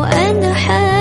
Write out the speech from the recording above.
وأنا أضحى